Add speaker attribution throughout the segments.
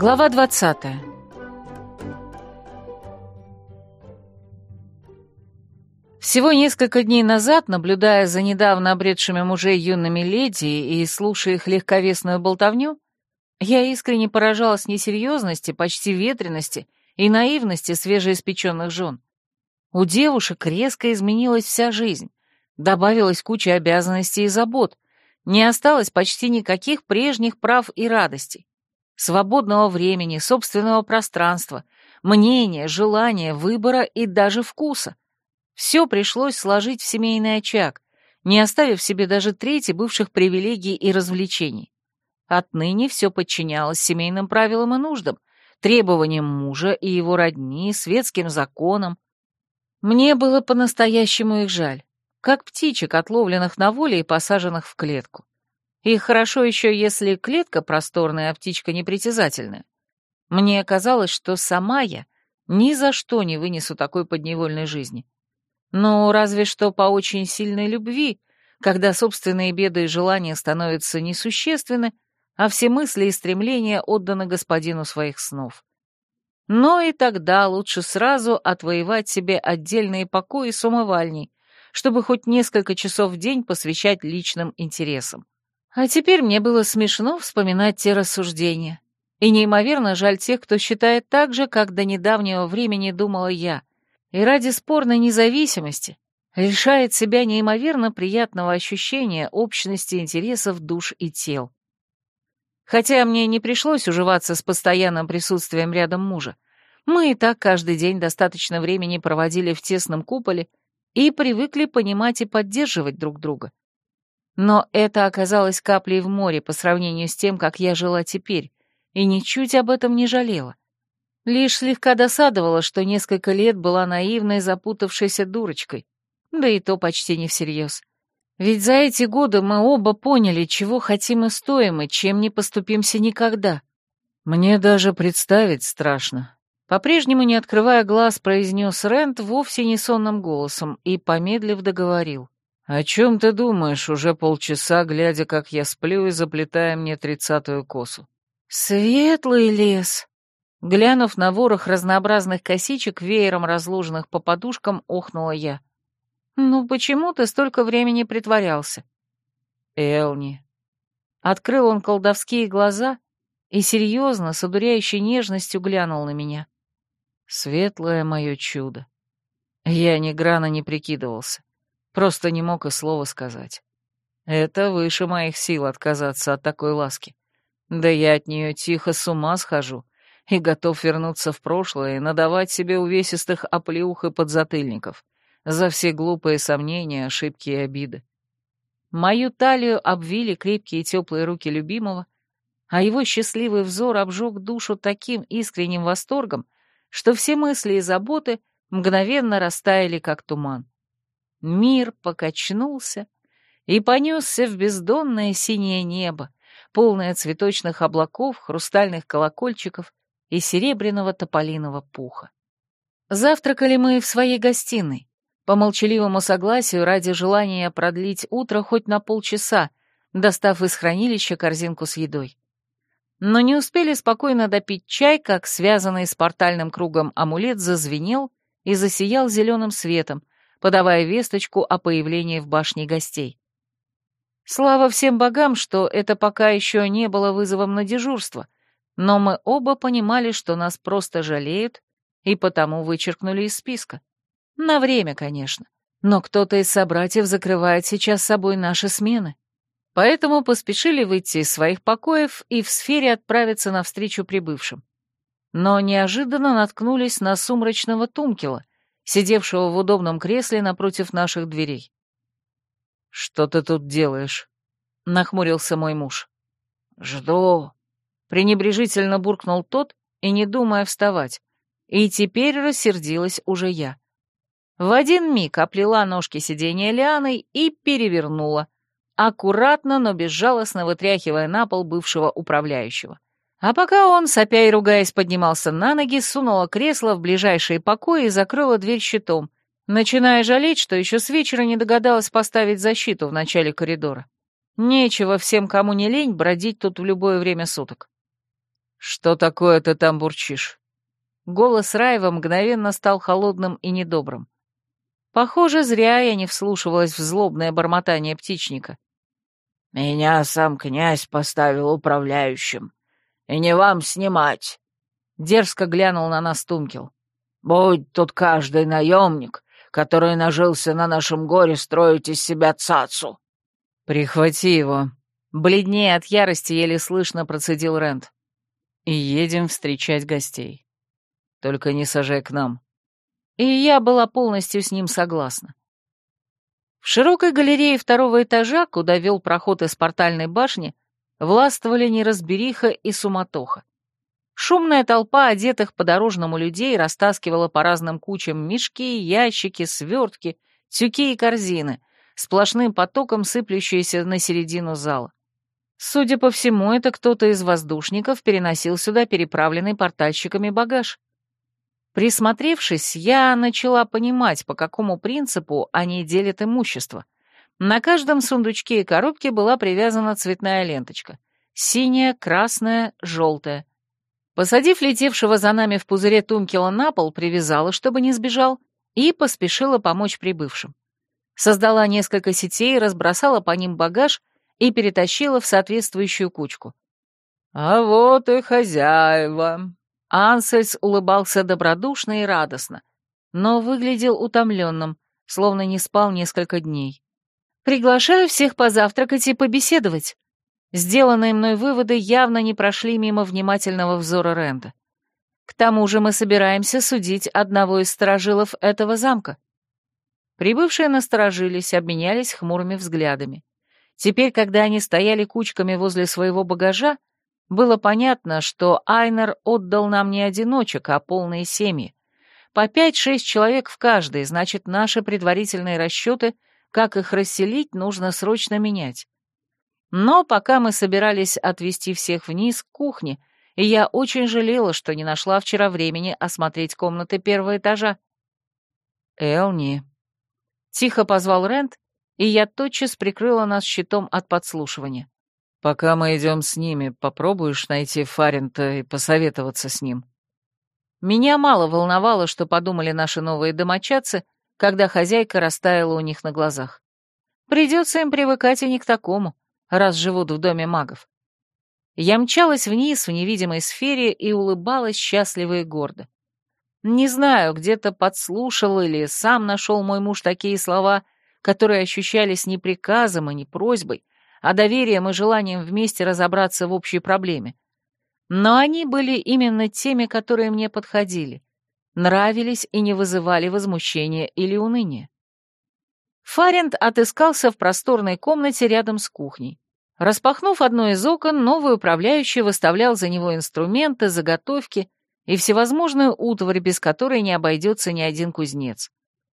Speaker 1: Глава 20. Всего несколько дней назад, наблюдая за недавно обретшими мужей юными леди и слушая их легковесную болтовню, я искренне поражалась несерьезности, почти ветренности и наивности свежеиспеченных жен. У девушек резко изменилась вся жизнь, добавилась куча обязанностей и забот, не осталось почти никаких прежних прав и радостей свободного времени, собственного пространства, мнения, желания, выбора и даже вкуса. Все пришлось сложить в семейный очаг, не оставив себе даже трети бывших привилегий и развлечений. Отныне все подчинялось семейным правилам и нуждам, требованиям мужа и его родни, светским законам. Мне было по-настоящему их жаль, как птичек, отловленных на воле и посаженных в клетку. И хорошо еще, если клетка просторная, а птичка непритязательная. Мне казалось, что сама я ни за что не вынесу такой подневольной жизни. Но разве что по очень сильной любви, когда собственные беды и желания становятся несущественны, а все мысли и стремления отданы господину своих снов. Но и тогда лучше сразу отвоевать себе отдельные покои с умывальней, чтобы хоть несколько часов в день посвящать личным интересам. А теперь мне было смешно вспоминать те рассуждения. И неимоверно жаль тех, кто считает так же, как до недавнего времени думала я. И ради спорной независимости лишает себя неимоверно приятного ощущения общности интересов душ и тел. Хотя мне не пришлось уживаться с постоянным присутствием рядом мужа. Мы и так каждый день достаточно времени проводили в тесном куполе и привыкли понимать и поддерживать друг друга. Но это оказалось каплей в море по сравнению с тем, как я жила теперь, и ничуть об этом не жалела. Лишь слегка досадовала, что несколько лет была наивной, запутавшейся дурочкой, да и то почти не всерьез. Ведь за эти годы мы оба поняли, чего хотим и стоим, и чем не поступимся никогда. Мне даже представить страшно. По-прежнему, не открывая глаз, произнес Рент вовсе не сонным голосом и, помедлив, договорил. «О чем ты думаешь уже полчаса, глядя, как я сплю и заплетая мне тридцатую косу?» «Светлый лес!» Глянув на ворох разнообразных косичек, веером разложенных по подушкам, охнула я. «Ну почему ты столько времени притворялся?» «Элни». Открыл он колдовские глаза и серьезно, с одуряющей нежностью глянул на меня. «Светлое мое чудо!» Я ни грана не прикидывался. Просто не мог и слова сказать. Это выше моих сил отказаться от такой ласки. Да я от нее тихо с ума схожу и готов вернуться в прошлое и надавать себе увесистых оплеух и подзатыльников за все глупые сомнения, ошибки и обиды. Мою талию обвили крепкие и теплые руки любимого, а его счастливый взор обжег душу таким искренним восторгом, что все мысли и заботы мгновенно растаяли, как туман. Мир покачнулся и понесся в бездонное синее небо, полное цветочных облаков, хрустальных колокольчиков и серебряного тополиного пуха. Завтракали мы в своей гостиной, по молчаливому согласию ради желания продлить утро хоть на полчаса, достав из хранилища корзинку с едой. Но не успели спокойно допить чай, как связанный с портальным кругом амулет зазвенел и засиял зеленым светом, подавая весточку о появлении в башне гостей. Слава всем богам, что это пока еще не было вызовом на дежурство, но мы оба понимали, что нас просто жалеют, и потому вычеркнули из списка. На время, конечно. Но кто-то из собратьев закрывает сейчас собой наши смены. Поэтому поспешили выйти из своих покоев и в сфере отправиться навстречу прибывшим. Но неожиданно наткнулись на сумрачного Тумкила, сидевшего в удобном кресле напротив наших дверей. «Что ты тут делаешь?» — нахмурился мой муж. «Жду», — пренебрежительно буркнул тот и не думая вставать. И теперь рассердилась уже я. В один миг оплела ножки сиденья лианой и перевернула, аккуратно, но безжалостно вытряхивая на пол бывшего управляющего. — а пока он, сопя и ругаясь, поднимался на ноги, сунула кресло в ближайшие покои и закрыла дверь щитом, начиная жалеть, что еще с вечера не догадалась поставить защиту в начале коридора. Нечего всем, кому не лень, бродить тут в любое время суток. «Что такое ты там бурчишь?» Голос Раева мгновенно стал холодным и недобрым. Похоже, зря я не вслушивалась в злобное бормотание птичника. «Меня сам князь поставил управляющим», и не вам снимать!» Дерзко глянул на нас Тумкил. «Будь тут каждый наемник, который нажился на нашем горе, строить из себя цацу!» «Прихвати его!» Бледнее от ярости еле слышно процедил Рент. «И едем встречать гостей. Только не сажай к нам». И я была полностью с ним согласна. В широкой галерее второго этажа, куда вел проход из портальной башни, властвовали неразбериха и суматоха. Шумная толпа одетых по-дорожному людей растаскивала по разным кучам мешки, ящики, свертки, тюки и корзины, сплошным потоком сыплющиеся на середину зала. Судя по всему, это кто-то из воздушников переносил сюда переправленный портальщиками багаж. Присмотревшись, я начала понимать, по какому принципу они делят имущество — на каждом сундучке и коробке была привязана цветная ленточка. Синяя, красная, желтая. Посадив летевшего за нами в пузыре Тумкила на пол, привязала, чтобы не сбежал, и поспешила помочь прибывшим. Создала несколько сетей, разбросала по ним багаж и перетащила в соответствующую кучку. «А вот и хозяева!» Ансельс улыбался добродушно и радостно, но выглядел утомленным, словно не спал несколько дней. Приглашаю всех позавтракать и побеседовать. Сделанные мной выводы явно не прошли мимо внимательного взора Ренда. К тому же мы собираемся судить одного из сторожилов этого замка. Прибывшие насторожились, обменялись хмурыми взглядами. Теперь, когда они стояли кучками возле своего багажа, было понятно, что Айнер отдал нам не одиночек, а полные семьи. По пять-шесть человек в каждой, значит, наши предварительные расчеты — как их расселить, нужно срочно менять. Но пока мы собирались отвезти всех вниз к кухне, я очень жалела, что не нашла вчера времени осмотреть комнаты первого этажа. «Элни», — тихо позвал Рент, и я тотчас прикрыла нас щитом от подслушивания. «Пока мы идем с ними, попробуешь найти Фарента и посоветоваться с ним». Меня мало волновало, что подумали наши новые домочадцы — когда хозяйка растаяла у них на глазах. Придется им привыкать и не к такому, раз живут в доме магов. Я мчалась вниз в невидимой сфере и улыбалась счастливо и гордо. Не знаю, где-то подслушал или сам нашел мой муж такие слова, которые ощущались не приказом и не просьбой, а доверием и желанием вместе разобраться в общей проблеме. Но они были именно теми, которые мне подходили — нравились и не вызывали возмущения или уныния. Фарент отыскался в просторной комнате рядом с кухней. Распахнув одно из окон, новый управляющий выставлял за него инструменты, заготовки и всевозможную утварь, без которой не обойдется ни один кузнец.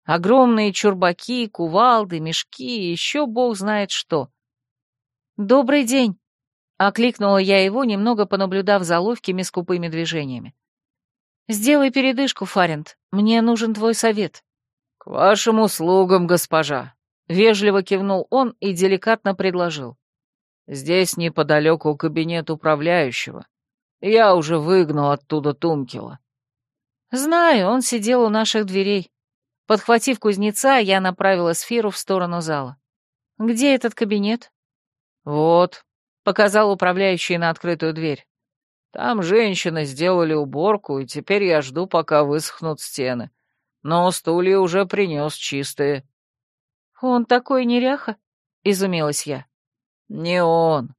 Speaker 1: Огромные чурбаки, кувалды, мешки и еще бог знает что. «Добрый день!» — окликнула я его, немного понаблюдав за ловкими скупыми движениями. Сделай передышку, Фарент. Мне нужен твой совет. К вашим услугам, госпожа. Вежливо кивнул он и деликатно предложил. Здесь неподалеку кабинет управляющего. Я уже выгнал оттуда Тумкила. Знаю, он сидел у наших дверей. Подхватив кузнеца, я направила сферу в сторону зала. «Где этот кабинет?» «Вот», — показал управляющий на открытую дверь. Там женщины сделали уборку, и теперь я жду, пока высохнут стены. Но стулья уже принес чистые». «Он такой неряха?» — изумилась я. «Не он.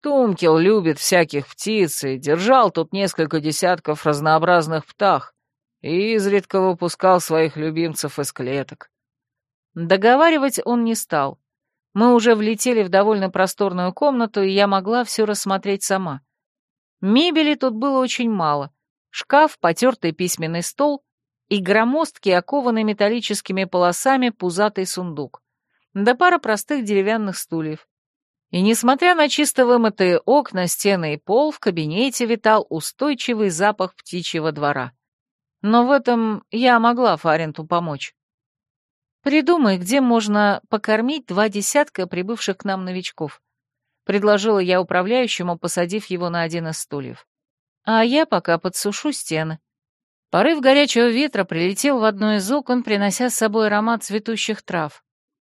Speaker 1: Тумкел любит всяких птиц и держал тут несколько десятков разнообразных птах и изредка выпускал своих любимцев из клеток». Договаривать он не стал. Мы уже влетели в довольно просторную комнату, и я могла все рассмотреть сама — Мебели тут было очень мало. Шкаф, потертый письменный стол и громоздкий, окованный металлическими полосами, пузатый сундук. Да пара простых деревянных стульев. И несмотря на чисто вымытые окна, стены и пол, в кабинете витал устойчивый запах птичьего двора. Но в этом я могла Фаренту помочь. Придумай, где можно покормить два десятка прибывших к нам новичков. — предложила я управляющему, посадив его на один из стульев. «А я пока подсушу стены». Порыв горячего ветра прилетел в одно из окон, принося с собой аромат цветущих трав.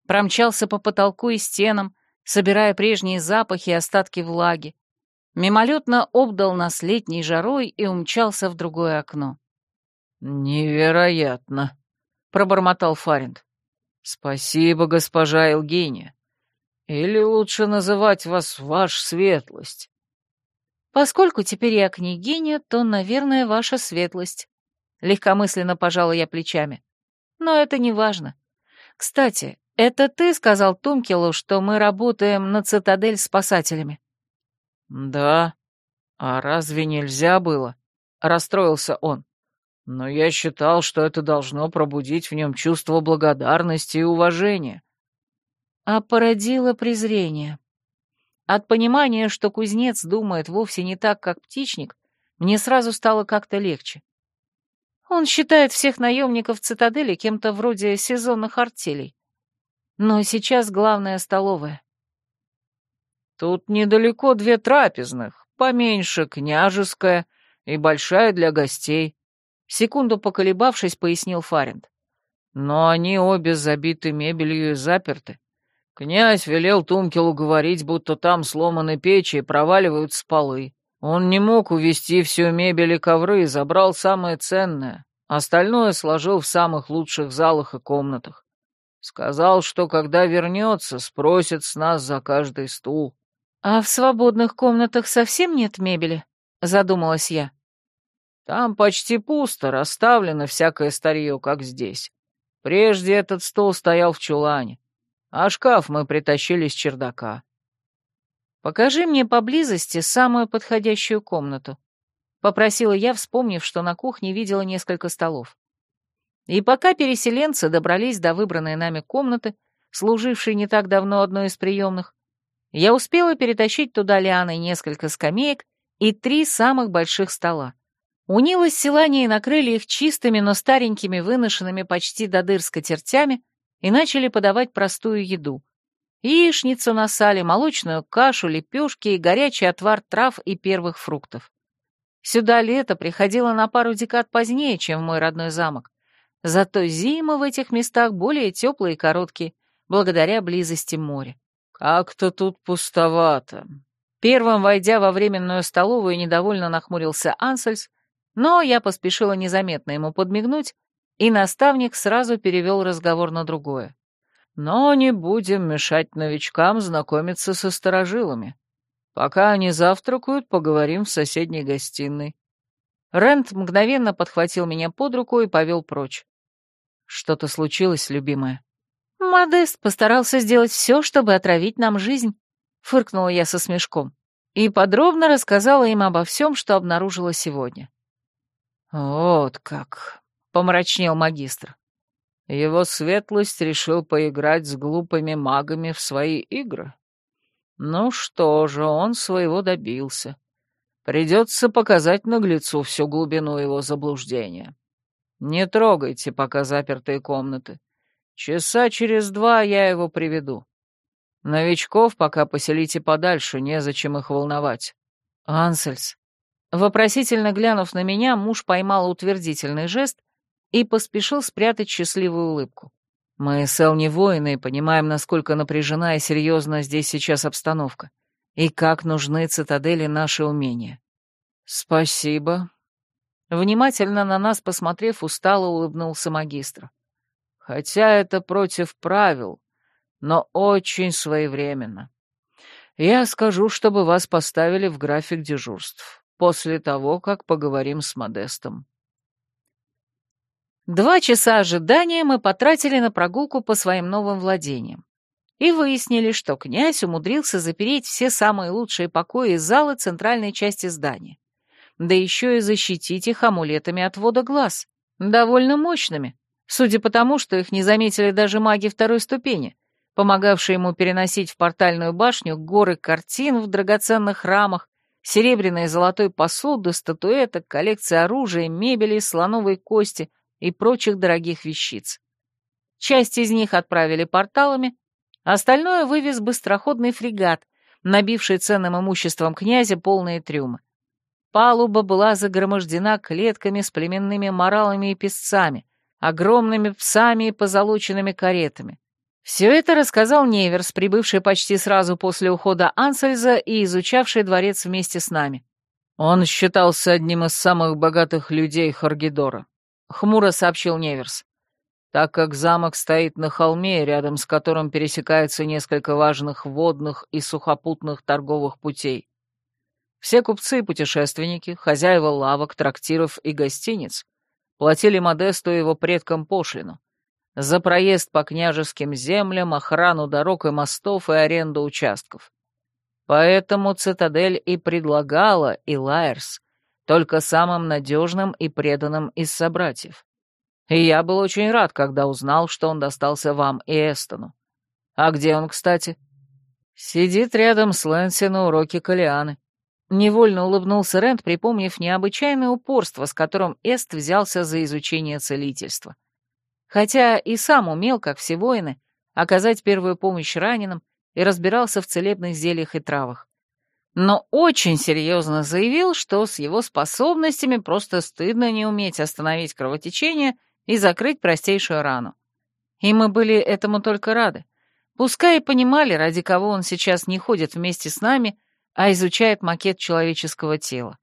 Speaker 1: Промчался по потолку и стенам, собирая прежние запахи и остатки влаги. Мимолетно обдал нас летней жарой и умчался в другое окно.
Speaker 2: «Невероятно!» — пробормотал Фаринд. «Спасибо, госпожа Элгения. Или лучше называть вас ваш светлость?
Speaker 1: Поскольку теперь я княгиня, то, наверное, ваша светлость. Легкомысленно пожала я плечами. Но это не важно. Кстати, это ты сказал Тумкелу, что мы работаем на цитадель спасателями?
Speaker 2: Да. А разве нельзя было? Расстроился он. Но я считал, что это должно пробудить в нем чувство благодарности и уважения
Speaker 1: а породило презрение. От понимания, что кузнец думает вовсе не так, как птичник, мне сразу стало как-то легче. Он считает всех наемников цитадели кем-то вроде сезонных артелей. Но сейчас главное столовая.
Speaker 2: Тут недалеко две трапезных, поменьше княжеская и большая для гостей. Секунду поколебавшись, пояснил Фарент. Но они обе забиты мебелью и заперты. Князь велел Тумкилу говорить, будто там сломаны печи и проваливают с полы. Он не мог увезти всю мебель и ковры, забрал самое ценное. Остальное сложил в самых лучших залах и комнатах. Сказал, что когда вернется, спросит с нас за каждый стул.
Speaker 1: «А в свободных комнатах совсем нет мебели?» — задумалась я.
Speaker 2: «Там почти пусто, расставлено всякое старье, как здесь. Прежде этот стол стоял в чулане а шкаф мы притащили с чердака.
Speaker 1: «Покажи мне поблизости самую подходящую комнату», — попросила я, вспомнив, что на кухне видела несколько столов. И пока переселенцы добрались до выбранной нами комнаты, служившей не так давно одной из приемных, я успела перетащить туда лианы несколько скамеек и три самых больших стола. У Нила с Селанией накрыли их чистыми, но старенькими, выношенными почти до дыр скатертями, и начали подавать простую еду. Яичницу на сале, молочную кашу, лепешки и горячий отвар трав и первых фруктов. Сюда лето приходило на пару декад позднее, чем в мой родной замок. Зато зимы в этих местах более теплые и короткие, благодаря близости моря.
Speaker 2: «Как-то тут пустовато».
Speaker 1: Первым, войдя во временную столовую, недовольно нахмурился Ансельс, но я поспешила незаметно ему подмигнуть, и наставник сразу перевел разговор на другое.
Speaker 2: Но не будем мешать новичкам знакомиться со старожилами. Пока они завтракают, поговорим в соседней гостиной.
Speaker 1: Рент мгновенно подхватил меня под руку и повел прочь. Что-то случилось, любимая? Модест постарался сделать все, чтобы отравить нам жизнь, фыркнула я со смешком и подробно рассказала им обо всем, что обнаружила сегодня.
Speaker 2: Вот как, помрачнел магистр. Его светлость решил поиграть с глупыми магами в свои игры. Ну что же, он своего добился. Придется показать наглецу всю глубину его заблуждения. Не трогайте пока запертые комнаты. Часа через два я его приведу. Новичков пока поселите подальше, незачем их волновать.
Speaker 1: Ансельс. Вопросительно глянув на меня, муж поймал утвердительный жест и поспешил спрятать счастливую улыбку. «Мы с Эл воины и понимаем, насколько напряжена и серьезна здесь сейчас обстановка, и как нужны цитадели наши умения».
Speaker 2: «Спасибо».
Speaker 1: Внимательно на нас посмотрев, устало улыбнулся магистр.
Speaker 2: «Хотя это против правил, но очень своевременно. Я скажу, чтобы вас поставили в график дежурств, после того, как поговорим с Модестом».
Speaker 1: Два часа ожидания мы потратили на прогулку по своим новым владениям. И выяснили, что князь умудрился запереть все самые лучшие покои и залы центральной части здания. Да еще и защитить их амулетами отвода глаз. Довольно мощными, судя по тому, что их не заметили даже маги второй ступени, помогавшие ему переносить в портальную башню горы картин в драгоценных рамах, серебряной и золотой посуды, статуэток, коллекции оружия, мебели, слоновой кости — и прочих дорогих вещиц. Часть из них отправили порталами, а остальное вывез быстроходный фрегат, набивший ценным имуществом князя полные трюмы. Палуба была загромождена клетками с племенными моралами и песцами, огромными псами и позолоченными каретами. Все это рассказал Неверс, прибывший почти сразу после ухода Ансельза и изучавший дворец вместе с нами.
Speaker 2: Он считался одним из самых богатых людей Харгидора хмуро сообщил Неверс. Так как замок стоит на холме, рядом с которым пересекаются несколько важных водных и сухопутных торговых путей. Все купцы и путешественники, хозяева лавок, трактиров и гостиниц платили Модесту и его предкам пошлину за проезд по княжеским землям, охрану дорог и мостов и аренду участков. Поэтому цитадель и предлагала, и Лайерс, только самым надежным и преданным из собратьев. И я был очень рад, когда узнал, что он достался вам и Эстону. А где он, кстати? Сидит рядом с Лэнси на уроке Калианы. Невольно улыбнулся Рент, припомнив необычайное упорство, с которым Эст взялся за изучение целительства. Хотя и сам умел, как все воины, оказать первую помощь раненым и разбирался в целебных зельях и травах но очень серьезно заявил, что с его способностями просто стыдно не уметь остановить кровотечение и закрыть простейшую рану. И мы были этому только рады. Пускай и понимали, ради кого он сейчас не ходит вместе с нами, а изучает макет человеческого тела.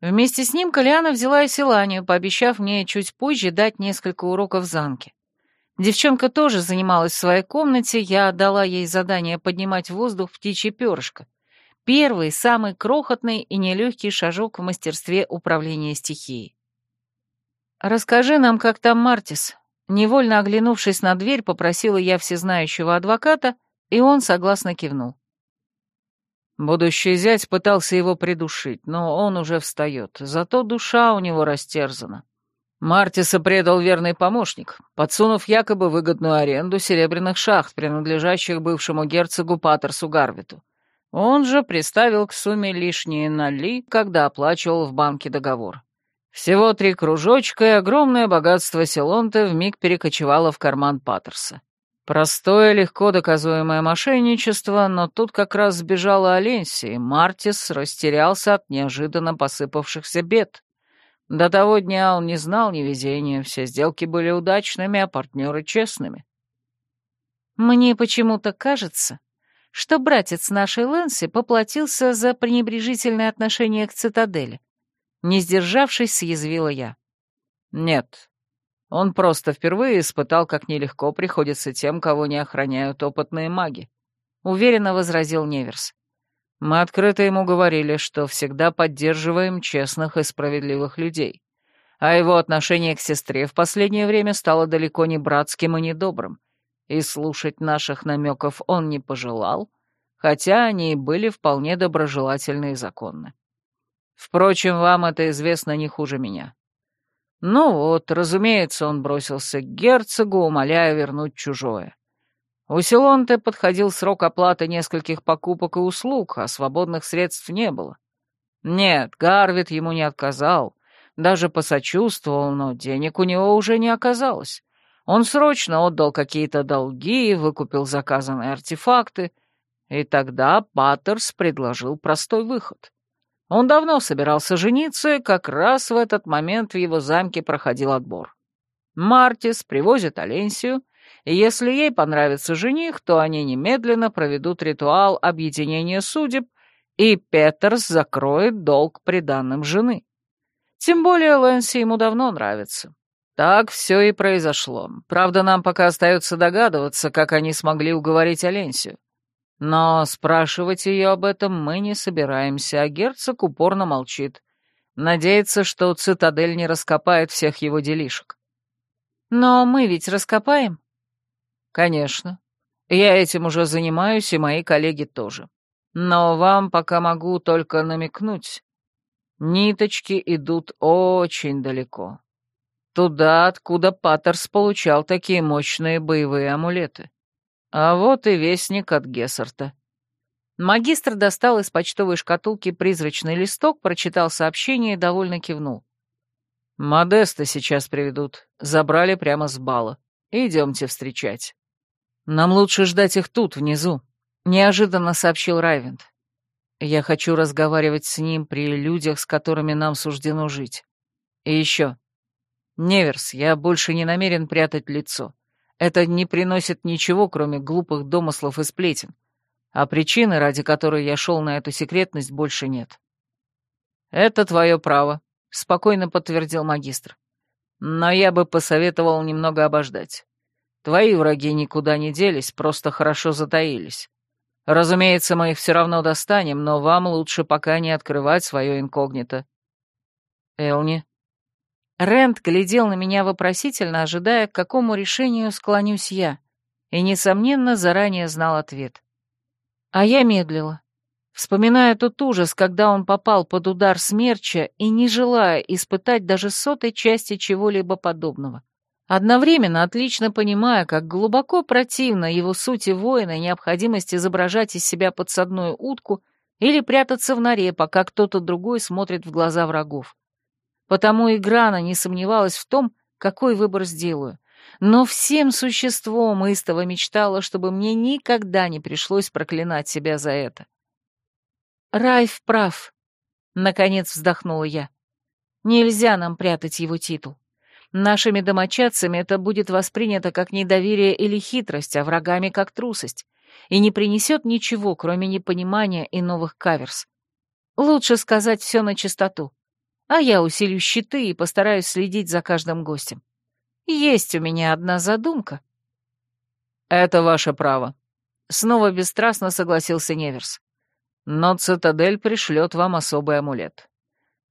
Speaker 2: Вместе с ним Калиана взяла и Силанию, пообещав мне чуть позже дать несколько уроков замке. Девчонка тоже занималась в своей комнате, я отдала ей задание поднимать воздух в воздух птичье перышко — Первый, самый крохотный и нелегкий шажок в мастерстве управления стихией. «Расскажи нам, как там Мартис?» Невольно оглянувшись на дверь, попросила я всезнающего адвоката, и он согласно кивнул. Будущий зять пытался его придушить, но он уже встает, зато душа у него растерзана. Мартиса предал верный помощник, подсунув якобы выгодную аренду серебряных шахт, принадлежащих бывшему герцогу Паттерсу Гарвиту. Он же приставил к сумме лишние нали, когда оплачивал в банке договор. Всего три кружочка, и огромное богатство Селонте вмиг перекочевало в карман Паттерса. Простое, легко доказуемое мошенничество, но тут как раз сбежала Оленсия, и Мартис растерялся от неожиданно посыпавшихся бед. До того дня он не знал невезения, все сделки были удачными, а партнеры честными.
Speaker 1: «Мне почему-то кажется, что братец нашей Лэнси поплатился за пренебрежительное отношение к цитадели. Не сдержавшись, съязвила я.
Speaker 2: «Нет, он просто впервые испытал, как нелегко приходится тем, кого не охраняют опытные маги», — уверенно возразил Неверс. «Мы открыто ему говорили, что всегда поддерживаем честных и справедливых людей, а его отношение к сестре в последнее время стало далеко не братским и недобрым, и слушать наших намеков он не пожелал, хотя они и были вполне доброжелательны и законны. Впрочем, вам это известно не хуже меня. Ну вот, разумеется, он бросился к герцогу, умоляя вернуть чужое. У Селонте подходил срок оплаты нескольких покупок и услуг, а свободных средств не было. Нет, Гарвит ему не отказал, даже посочувствовал, но денег у него уже не оказалось. Он срочно отдал какие-то долги, выкупил заказанные артефакты, и тогда Паттерс предложил простой выход. Он давно собирался жениться, и как раз в этот момент в его замке проходил отбор. Мартис привозит Аленсию, и если ей понравится жених, то они немедленно проведут ритуал объединения судеб, и Петерс закроет долг приданным жены. Тем более Лэнси ему давно нравится. Так все и произошло. Правда, нам пока остается догадываться, как они смогли уговорить Оленсию. Но спрашивать ее об этом мы не собираемся, а герцог упорно молчит. Надеется, что цитадель не раскопает всех его делишек.
Speaker 1: Но мы ведь раскопаем?
Speaker 2: Конечно. Я этим уже занимаюсь, и мои коллеги тоже. Но вам пока могу только намекнуть. Ниточки идут очень далеко туда, откуда Паттерс получал такие мощные боевые амулеты. А вот и вестник от Гессерта.
Speaker 1: Магистр достал из почтовой шкатулки призрачный листок, прочитал сообщение и довольно кивнул.
Speaker 2: «Модеста сейчас приведут. Забрали прямо с бала. Идемте встречать».
Speaker 1: «Нам лучше ждать их тут, внизу», — неожиданно сообщил Райвент.
Speaker 2: «Я хочу разговаривать с ним при людях, с которыми нам суждено жить. И еще. «Неверс, я больше не намерен прятать лицо. Это не приносит ничего, кроме глупых домыслов и сплетен. А причины, ради которой я шел на эту секретность, больше нет». «Это твое право», — спокойно подтвердил магистр. «Но я бы посоветовал немного обождать. Твои враги никуда не делись, просто хорошо затаились. Разумеется, мы их все равно достанем, но вам лучше пока не открывать свое инкогнито». «Элни,
Speaker 1: Рент глядел на меня вопросительно, ожидая, к какому решению склонюсь я, и, несомненно, заранее знал ответ. А я медлила, вспоминая тот ужас, когда он попал под удар смерча и не желая испытать даже сотой части чего-либо подобного. Одновременно отлично понимая, как глубоко противно его сути воина необходимость изображать из себя подсадную утку или прятаться в норе, пока кто-то другой смотрит в глаза врагов. Потому и Грана не сомневалась в том, какой выбор сделаю. Но всем существом истово мечтала, чтобы мне никогда не пришлось проклинать себя за это. «Райф прав», — наконец вздохнула я. «Нельзя нам прятать его титул. Нашими домочадцами это будет воспринято как недоверие или хитрость, а врагами как трусость, и не принесет ничего, кроме непонимания и новых каверс. Лучше сказать все на чистоту а я усилю щиты и постараюсь следить за каждым гостем. Есть у меня одна задумка».
Speaker 2: «Это ваше право», — снова бесстрастно согласился Неверс. «Но цитадель пришлет вам особый амулет.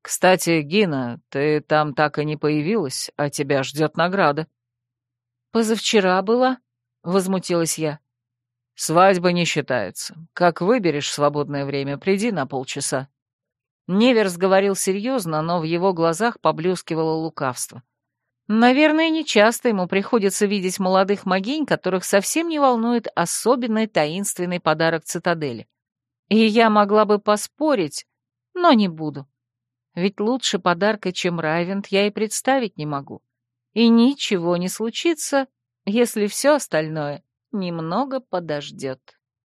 Speaker 2: Кстати, Гина, ты там так и не появилась, а тебя ждет награда».
Speaker 1: «Позавчера была», — возмутилась я.
Speaker 2: «Свадьба не считается. Как выберешь свободное время, приди на полчаса».
Speaker 1: Неверс говорил серьезно, но в его глазах поблескивало лукавство. Наверное, нечасто ему приходится видеть молодых могинь, которых совсем не волнует особенный таинственный подарок цитадели. И я могла бы поспорить, но не буду. Ведь лучше подарка, чем Райвент, я и представить не могу. И ничего не случится, если все остальное немного подождет.